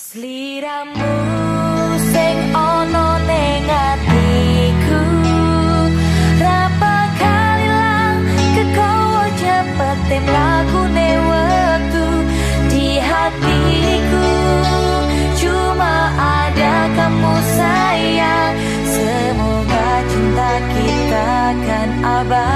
Seliramu sing ono ning atiku. Rapa kalilang kekowo cepet tim lakune wektu di hatiku. Cuma ada kamu sayang Semoga cinta kita kan abadi.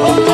Oh.